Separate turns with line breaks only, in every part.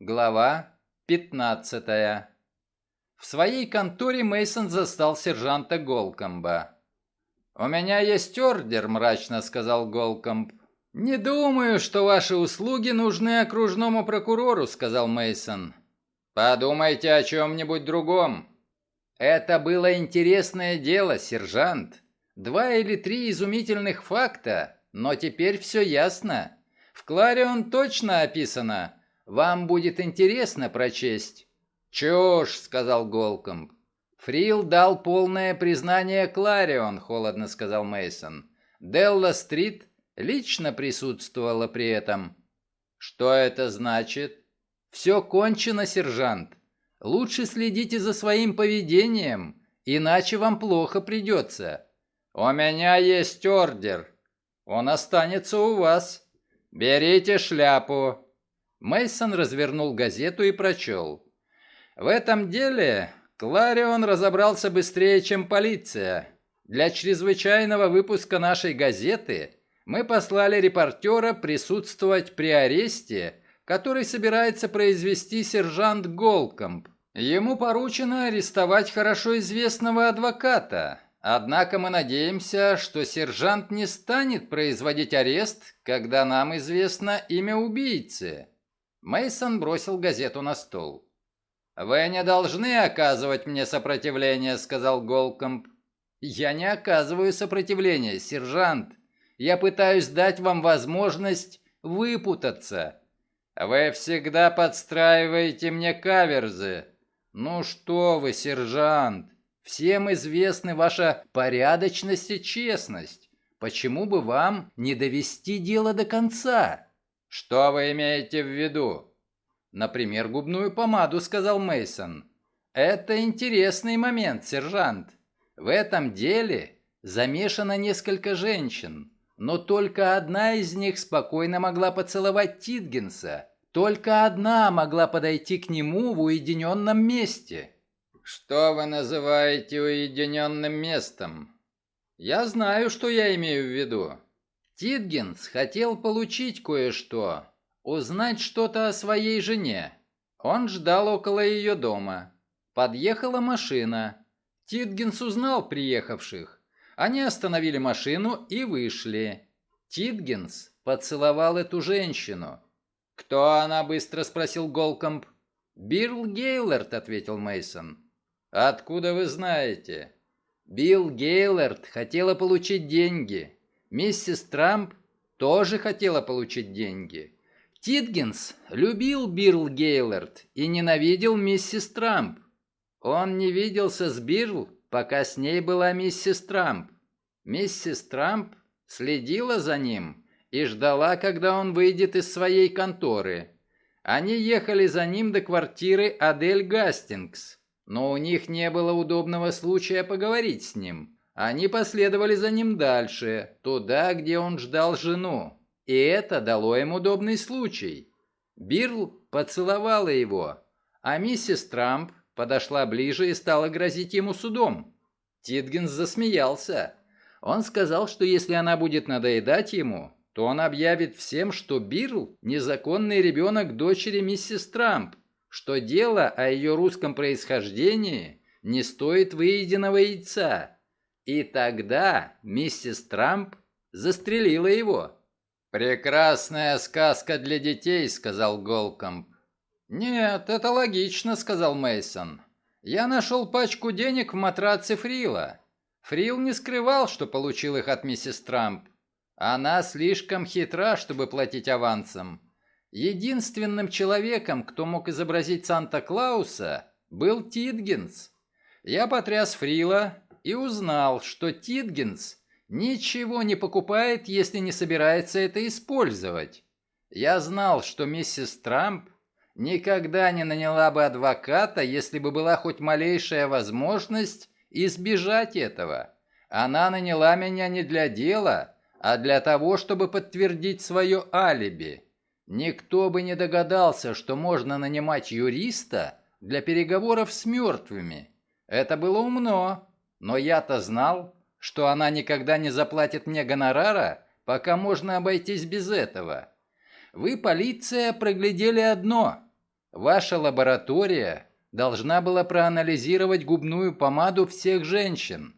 Глава 15. В своей конторе Мейсон застал сержанта Голкомба. «У меня есть ордер», — мрачно сказал Голкомб. «Не думаю, что ваши услуги нужны окружному прокурору», — сказал Мейсон. «Подумайте о чем-нибудь другом». «Это было интересное дело, сержант. Два или три изумительных факта, но теперь все ясно. В Кларион точно описано. Вам будет интересно прочесть». «Чушь», — сказал Голкомб. «Фрил дал полное признание Кларион», — холодно сказал Мейсон. «Делла Стрит лично присутствовала при этом». «Что это значит?» «Все кончено, сержант. Лучше следите за своим поведением, иначе вам плохо придется. У меня есть ордер. Он останется у вас. Берите шляпу. Мейсон развернул газету и прочел. В этом деле Кларион разобрался быстрее, чем полиция. Для чрезвычайного выпуска нашей газеты мы послали репортера присутствовать при аресте который собирается произвести сержант Голкомб. Ему поручено арестовать хорошо известного адвоката. Однако мы надеемся, что сержант не станет производить арест, когда нам известно имя убийцы. Мейсон бросил газету на стол. Вы не должны оказывать мне сопротивление, сказал Голкомб. Я не оказываю сопротивления, сержант. Я пытаюсь дать вам возможность выпутаться. Вы всегда подстраиваете мне каверзы. Ну что вы, сержант, всем известны ваша порядочность и честность. Почему бы вам не довести дело до конца? Что вы имеете в виду? Например, губную помаду, сказал Мейсон. Это интересный момент, сержант. В этом деле замешано несколько женщин но только одна из них спокойно могла поцеловать Титгенса. Только одна могла подойти к нему в уединенном месте. «Что вы называете уединенным местом?» «Я знаю, что я имею в виду. Титгенс хотел получить кое-что, узнать что-то о своей жене. Он ждал около ее дома. Подъехала машина. Титгенс узнал приехавших. Они остановили машину и вышли. Титгенс поцеловал эту женщину. «Кто она?» – быстро спросил Голкомб. «Билл Гейлорд», – ответил Мейсон. «Откуда вы знаете?» «Билл Гейлорд хотела получить деньги. Миссис Трамп тоже хотела получить деньги. Титгенс любил Билл Гейлорд и ненавидел миссис Трамп. Он не виделся с Билл пока с ней была миссис Трамп. Миссис Трамп следила за ним и ждала, когда он выйдет из своей конторы. Они ехали за ним до квартиры Адель Гастингс, но у них не было удобного случая поговорить с ним. Они последовали за ним дальше, туда, где он ждал жену. И это дало им удобный случай. Бирл поцеловала его, а миссис Трамп подошла ближе и стала грозить ему судом. Титгенс засмеялся. Он сказал, что если она будет надоедать ему, то он объявит всем, что Бирл – незаконный ребенок дочери миссис Трамп, что дело о ее русском происхождении не стоит выеденного яйца. И тогда миссис Трамп застрелила его. «Прекрасная сказка для детей», — сказал Голкомб. «Нет, это логично», — сказал Мейсон. «Я нашел пачку денег в матраце Фрила. Фрил не скрывал, что получил их от миссис Трамп. Она слишком хитра, чтобы платить авансом. Единственным человеком, кто мог изобразить Санта-Клауса, был Титгенс. Я потряс Фрила и узнал, что Титгенс ничего не покупает, если не собирается это использовать. Я знал, что миссис Трамп никогда не наняла бы адвоката, если бы была хоть малейшая возможность избежать этого. Она наняла меня не для дела, а для того, чтобы подтвердить свое алиби. Никто бы не догадался, что можно нанимать юриста для переговоров с мертвыми. Это было умно, но я-то знал, что она никогда не заплатит мне гонорара, пока можно обойтись без этого. Вы, полиция, проглядели одно – Ваша лаборатория должна была проанализировать губную помаду всех женщин.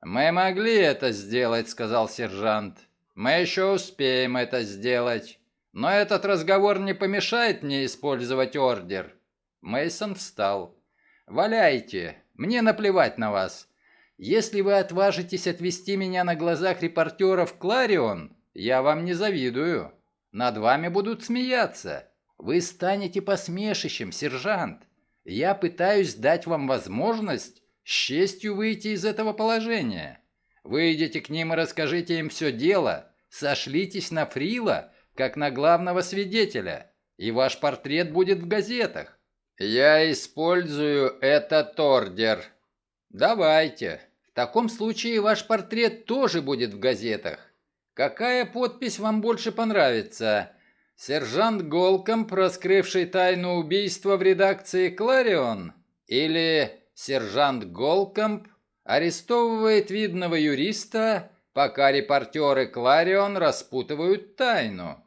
«Мы могли это сделать», — сказал сержант. «Мы еще успеем это сделать. Но этот разговор не помешает мне использовать ордер». Мейсон встал. «Валяйте. Мне наплевать на вас. Если вы отважитесь отвести меня на глазах репортеров Кларион, я вам не завидую. Над вами будут смеяться. Вы станете посмешищем, сержант. Я пытаюсь дать вам возможность с честью выйти из этого положения. Выйдите к ним и расскажите им все дело. Сошлитесь на Фрила, как на главного свидетеля, и ваш портрет будет в газетах. Я использую этот ордер. Давайте. В таком случае ваш портрет тоже будет в газетах. Какая подпись вам больше понравится? Сержант Голкомп, раскрывший тайну убийства в редакции «Кларион»? Или сержант Голкомп арестовывает видного юриста, пока репортеры «Кларион» распутывают тайну?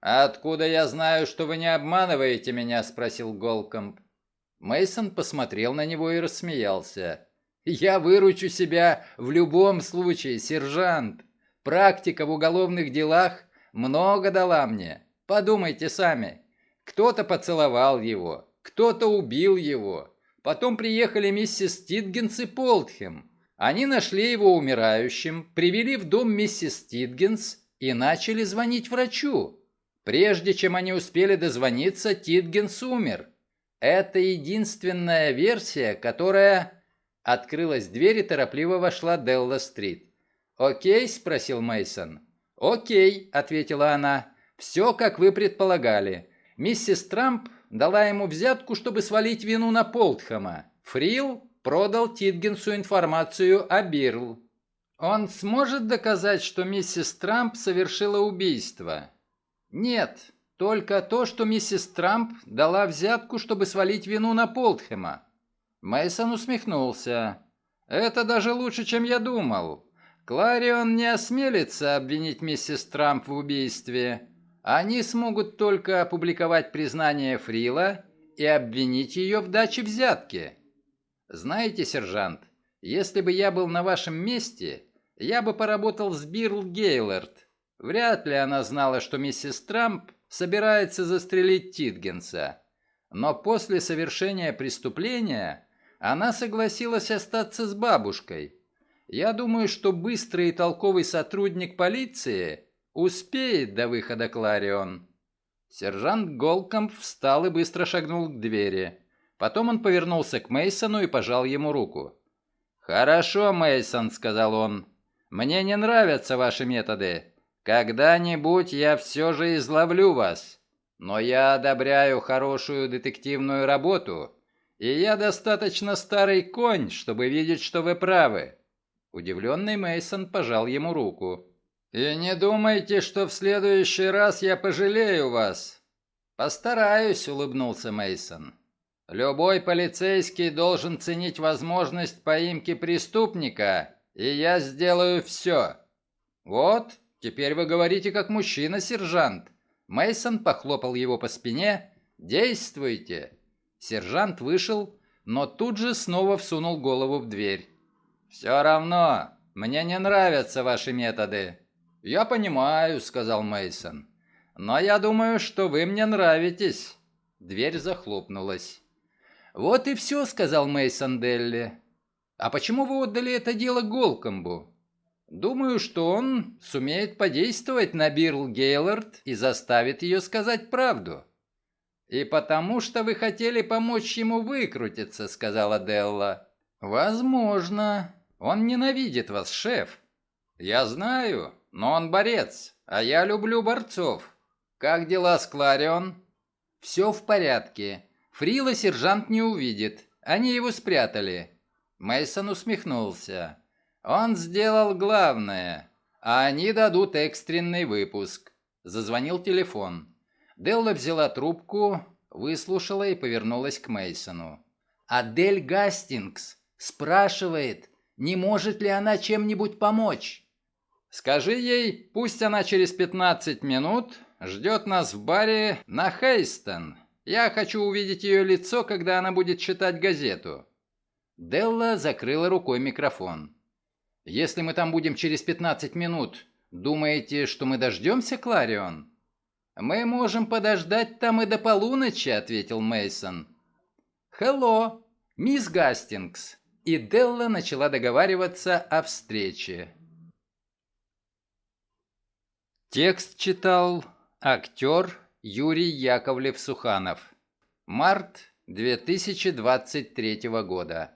«Откуда я знаю, что вы не обманываете меня?» – спросил Голкомп. Мейсон посмотрел на него и рассмеялся. «Я выручу себя в любом случае, сержант. Практика в уголовных делах много дала мне. Подумайте сами. Кто-то поцеловал его, кто-то убил его. Потом приехали миссис Титгенс и Полтхем. Они нашли его умирающим, привели в дом миссис Титгенс и начали звонить врачу. Прежде чем они успели дозвониться, Титгенс умер. Это единственная версия, которая... Открылась дверь и торопливо вошла Делла Стрит. «Окей?» – спросил Мейсон. «Окей», – ответила она. «Все, как вы предполагали. Миссис Трамп дала ему взятку, чтобы свалить вину на Полтхэма. Фрил продал Титгенсу информацию о Бирл. Он сможет доказать, что миссис Трамп совершила убийство?» «Нет, только то, что миссис Трамп дала взятку, чтобы свалить вину на Полтхэма». Мейсон усмехнулся. «Это даже лучше, чем я думал. Кларион не осмелится обвинить миссис Трамп в убийстве. Они смогут только опубликовать признание Фрила и обвинить ее в даче взятки. Знаете, сержант, если бы я был на вашем месте, я бы поработал с Бирл Гейлорд. Вряд ли она знала, что миссис Трамп собирается застрелить Титгенса. Но после совершения преступления она согласилась остаться с бабушкой. Я думаю, что быстрый и толковый сотрудник полиции успеет до выхода Кларион. Сержант Голкомп встал и быстро шагнул к двери. Потом он повернулся к Мейсону и пожал ему руку. «Хорошо, Мейсон, сказал он. «Мне не нравятся ваши методы. Когда-нибудь я все же изловлю вас. Но я одобряю хорошую детективную работу, и я достаточно старый конь, чтобы видеть, что вы правы. Удивленный Мейсон пожал ему руку. «И не думайте, что в следующий раз я пожалею вас». «Постараюсь», — улыбнулся Мейсон. «Любой полицейский должен ценить возможность поимки преступника, и я сделаю все». «Вот, теперь вы говорите как мужчина, сержант». Мейсон похлопал его по спине. «Действуйте». Сержант вышел, но тут же снова всунул голову в дверь. «Все равно, мне не нравятся ваши методы». «Я понимаю», — сказал Мейсон. «Но я думаю, что вы мне нравитесь». Дверь захлопнулась. «Вот и все», — сказал Мейсон Делли. «А почему вы отдали это дело Голкомбу?» «Думаю, что он сумеет подействовать на Бирл Гейлорд и заставит ее сказать правду». «И потому что вы хотели помочь ему выкрутиться», — сказала Делла. «Возможно. Он ненавидит вас, шеф. Я знаю, но он борец, а я люблю борцов. Как дела с Кларион? Все в порядке. Фрила сержант не увидит. Они его спрятали. Мейсон усмехнулся. Он сделал главное, а они дадут экстренный выпуск. Зазвонил телефон. Делла взяла трубку, выслушала и повернулась к Мейсону. Адель Гастингс спрашивает, не может ли она чем-нибудь помочь? Скажи ей, пусть она через 15 минут ждет нас в баре на Хейстон. Я хочу увидеть ее лицо, когда она будет читать газету». Делла закрыла рукой микрофон. «Если мы там будем через 15 минут, думаете, что мы дождемся, Кларион?» «Мы можем подождать там и до полуночи», — ответил Мейсон. «Хелло, мисс Гастингс». И Делла начала договариваться о встрече. Текст читал актер Юрий Яковлев-Суханов. Март 2023 года.